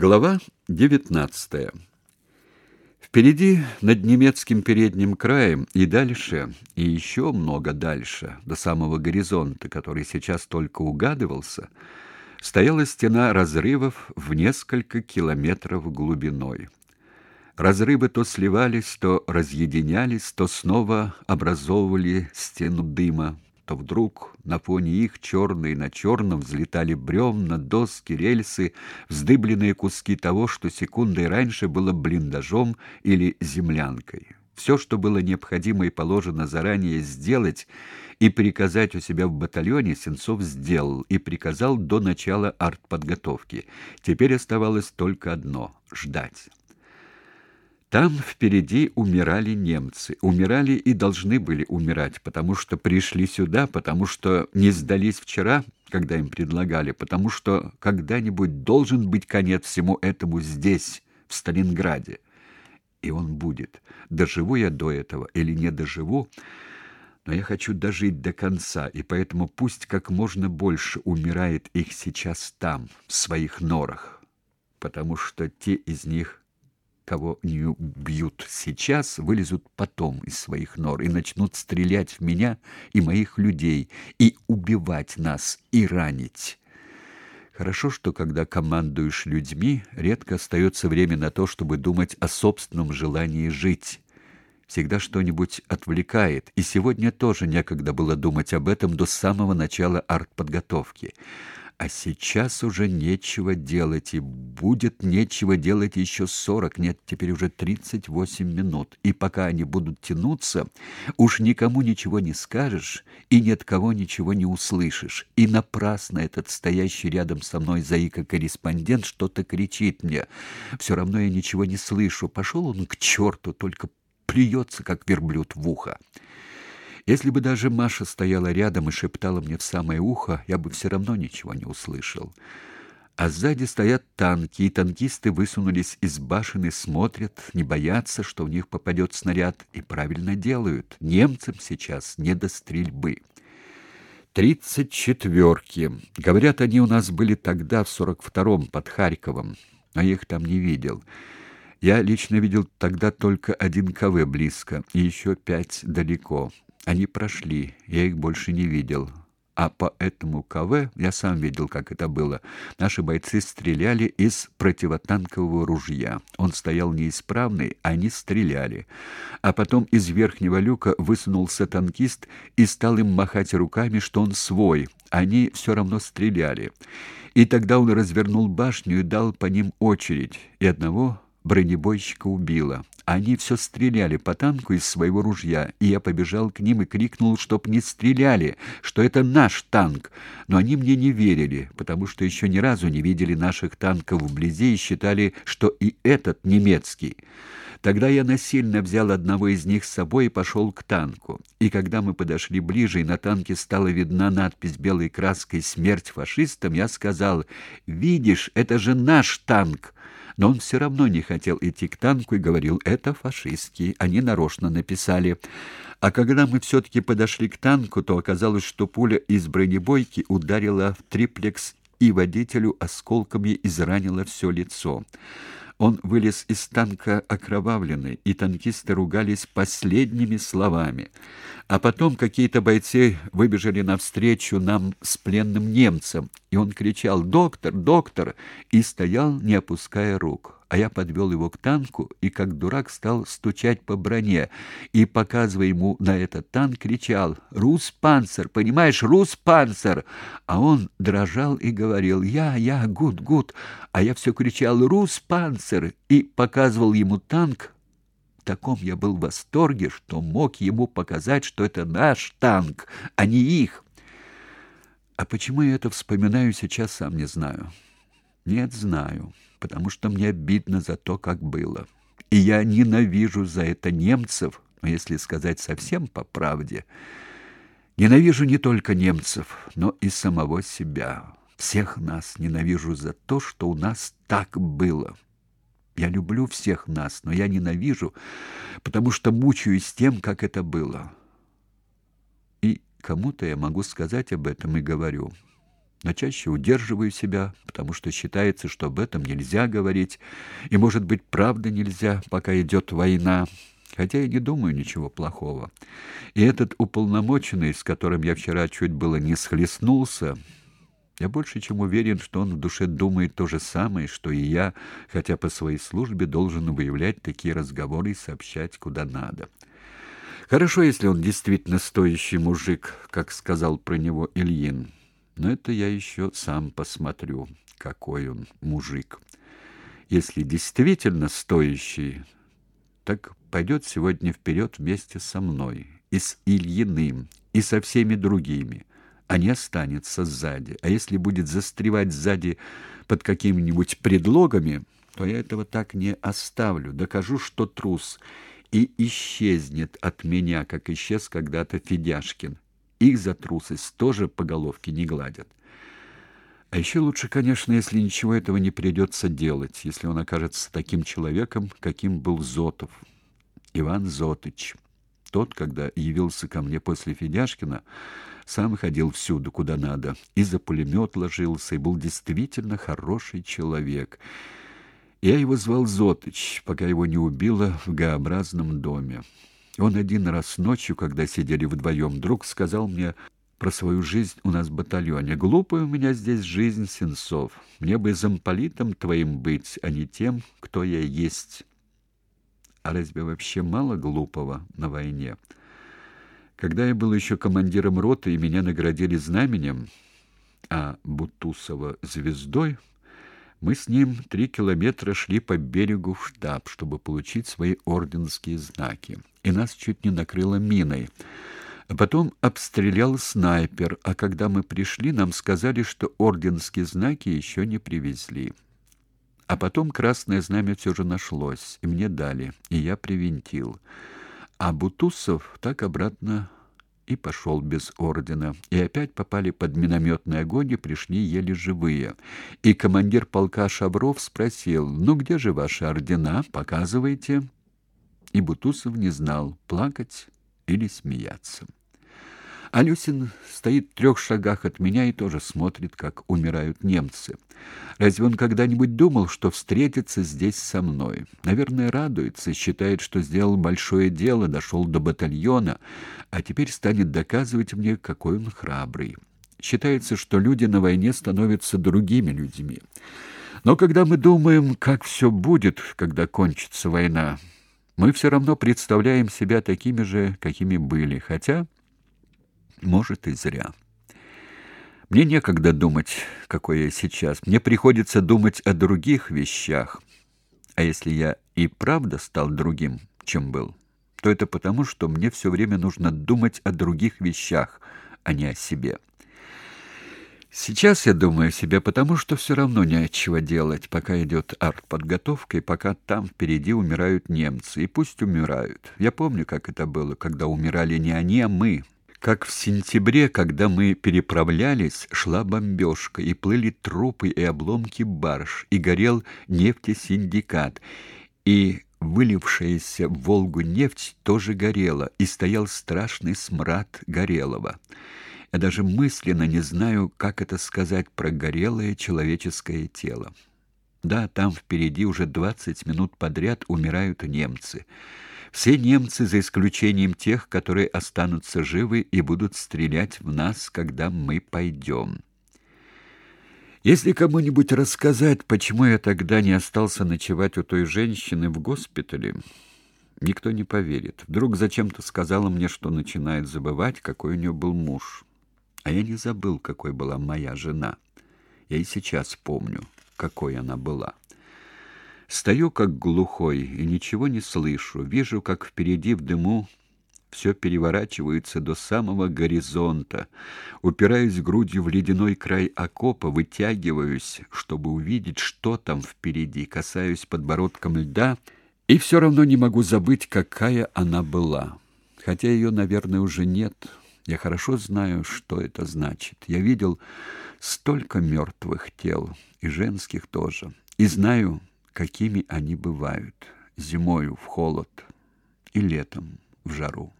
Глава 19. Впереди, над немецким передним краем и дальше, и еще много дальше, до самого горизонта, который сейчас только угадывался, стояла стена разрывов в несколько километров глубиной. Разрывы то сливались, то разъединялись, то снова образовывали стену дыма, то вдруг на фоне их черные на черном взлетали бревна, доски, рельсы, вздыбленные куски того, что секундой раньше было блиндажом или землянкой. Все, что было необходимо и положено заранее сделать и приказать у себя в батальоне, Сенцов сделал и приказал до начала артподготовки. Теперь оставалось только одно — ждать. Там впереди умирали немцы. Умирали и должны были умирать, потому что пришли сюда, потому что не сдались вчера, когда им предлагали, потому что когда-нибудь должен быть конец всему этому здесь, в Сталинграде. И он будет. Доживу я до этого или не доживу, но я хочу дожить до конца, и поэтому пусть как можно больше умирает их сейчас там, в своих норах, потому что те из них кого не убьют сейчас, вылезут потом из своих нор и начнут стрелять в меня и моих людей, и убивать нас, и ранить. Хорошо, что когда командуешь людьми, редко остается время на то, чтобы думать о собственном желании жить. Всегда что-нибудь отвлекает, и сегодня тоже некогда было думать об этом до самого начала артподготовки. А сейчас уже нечего делать, и будет нечего делать еще сорок, нет, теперь уже тридцать восемь минут. И пока они будут тянуться, уж никому ничего не скажешь и ни от кого ничего не услышишь. И напрасно этот стоящий рядом со мной заика-корреспондент что-то кричит мне. Все равно я ничего не слышу. Пошел он к черту, только плюется, как верблюд в ухо. Если бы даже Маша стояла рядом и шептала мне в самое ухо, я бы все равно ничего не услышал. А сзади стоят танки, и танкисты высунулись из башен и смотрят, не боятся, что в них попадет снаряд, и правильно делают. Немцам сейчас не до стрельбы. Тридцать четверки. Говорят, они у нас были тогда в сорок втором под Харьковом, я их там не видел. Я лично видел тогда только один КВ близко и еще пять далеко. Они прошли, я их больше не видел. А по этому КВ я сам видел, как это было. Наши бойцы стреляли из противотанкового ружья. Он стоял неисправный, они стреляли. А потом из верхнего люка высунулся танкист и стал им махать руками, что он свой. Они все равно стреляли. И тогда он развернул башню и дал по ним очередь. И одного бронебойщика убило. Они все стреляли по танку из своего ружья, и я побежал к ним и крикнул, чтоб не стреляли, что это наш танк. Но они мне не верили, потому что еще ни разу не видели наших танков вблизи и считали, что и этот немецкий. Тогда я насильно взял одного из них с собой и пошел к танку. И когда мы подошли ближе, и на танке стала видна надпись белой краской «Смерть фашистам», я сказал «Видишь, это же наш танк!» Но он все равно не хотел идти к танку и говорил: "Это фашистские, они нарочно написали". А когда мы все таки подошли к танку, то оказалось, что пуля из бронебойки ударила в триплекс и водителю осколками изранила все лицо. Он вылез из танка окровавленный, и танкисты ругались последними словами. А потом какие-то бойцы выбежали навстречу нам с пленным немцем, и он кричал «Доктор! Доктор!» и стоял, не опуская рук а я подвел его к танку и как дурак стал стучать по броне и показывая ему на этот танк кричал: "Рус-панцер, понимаешь, Рус-панцер!" А он дрожал и говорил: "Я, я, гуд, гуд". А я все кричал: "Рус-панцер!" и показывал ему танк. В таком я был в восторге, что мог ему показать, что это наш танк, а не их. А почему я это вспоминаю сейчас, сам не знаю. Нет, знаю потому что мне обидно за то, как было. И я ненавижу за это немцев, но если сказать совсем по правде, ненавижу не только немцев, но и самого себя. Всех нас ненавижу за то, что у нас так было. Я люблю всех нас, но я ненавижу, потому что мучаюсь тем, как это было. И кому-то я могу сказать об этом и говорю: но чаще удерживаю себя, потому что считается, что об этом нельзя говорить, и, может быть, правда нельзя, пока идет война, хотя я не думаю ничего плохого. И этот уполномоченный, с которым я вчера чуть было не схлестнулся, я больше чем уверен, что он в душе думает то же самое, что и я, хотя по своей службе должен выявлять такие разговоры и сообщать куда надо. Хорошо, если он действительно стоящий мужик, как сказал про него Ильин. Но это я еще сам посмотрю, какой он мужик. Если действительно стоящий, так пойдет сегодня вперед вместе со мной, и с Ильиным, и со всеми другими, а не останется сзади. А если будет застревать сзади под какими-нибудь предлогами, то я этого так не оставлю, докажу, что трус, и исчезнет от меня, как исчез когда-то Федяшкин. Их за трусость тоже по головке не гладят. А еще лучше, конечно, если ничего этого не придется делать, если он окажется таким человеком, каким был Зотов, Иван Зотыч. Тот, когда явился ко мне после Федяшкина, сам ходил всюду, куда надо, и за пулемет ложился, и был действительно хороший человек. Я его звал Зотыч, пока его не убило в Г-образном доме. Он один раз ночью, когда сидели вдвоем, вдруг сказал мне про свою жизнь у нас в батальоне. «Глупая у меня здесь жизнь, Сенцов. Мне бы замполитом твоим быть, а не тем, кто я есть». А разве вообще мало глупого на войне? Когда я был еще командиром роты, и меня наградили знаменем, а Бутусова звездой, мы с ним три километра шли по берегу в штаб, чтобы получить свои орденские знаки. И нас чуть не накрыло миной. Потом обстрелял снайпер, а когда мы пришли, нам сказали, что орденские знаки еще не привезли. А потом красное знамя все же нашлось, и мне дали, и я привинтил. А Бутусов так обратно и пошел без ордена. И опять попали под минометный огонь и пришли еле живые. И командир полка Шабров спросил, «Ну где же ваши ордена? Показывайте». И Бутусов не знал, плакать или смеяться. Алюсин стоит в трех шагах от меня и тоже смотрит, как умирают немцы. Разве он когда-нибудь думал, что встретится здесь со мной? Наверное, радуется, считает, что сделал большое дело, дошел до батальона, а теперь станет доказывать мне, какой он храбрый. Считается, что люди на войне становятся другими людьми. Но когда мы думаем, как все будет, когда кончится война, мы все равно представляем себя такими же, какими были, хотя может, и зря. Мне некогда думать, какой я сейчас. Мне приходится думать о других вещах. А если я и правда стал другим, чем был, то это потому, что мне все время нужно думать о других вещах, а не о себе. Сейчас я думаю о себе, потому что все равно не от чего делать, пока идет артподготовка и пока там впереди умирают немцы. И пусть умирают. Я помню, как это было, когда умирали не они, а мы, как в сентябре, когда мы переправлялись, шла бомбежка, и плыли трупы и обломки барж, и горел нефтесиндикат, и вылившаяся в Волгу нефть тоже горела, и стоял страшный смрад горелого. Я даже мысленно не знаю, как это сказать про горелое человеческое тело. Да, там впереди уже двадцать минут подряд умирают немцы. Все немцы, за исключением тех, которые останутся живы и будут стрелять в нас, когда мы пойдем. Если кому-нибудь рассказать, почему я тогда не остался ночевать у той женщины в госпитале, никто не поверит. Вдруг зачем-то сказала мне, что начинает забывать, какой у нее был муж. А я не забыл, какой была моя жена. Я и сейчас помню, какой она была. Стою как глухой и ничего не слышу. Вижу, как впереди в дыму все переворачивается до самого горизонта. Упираюсь грудью в ледяной край окопа, вытягиваюсь, чтобы увидеть, что там впереди, касаюсь подбородком льда, и все равно не могу забыть, какая она была. Хотя ее, наверное, уже нет. Я хорошо знаю, что это значит. Я видел столько мертвых тел, и женских тоже. И знаю, какими они бывают: зимою в холод и летом в жару.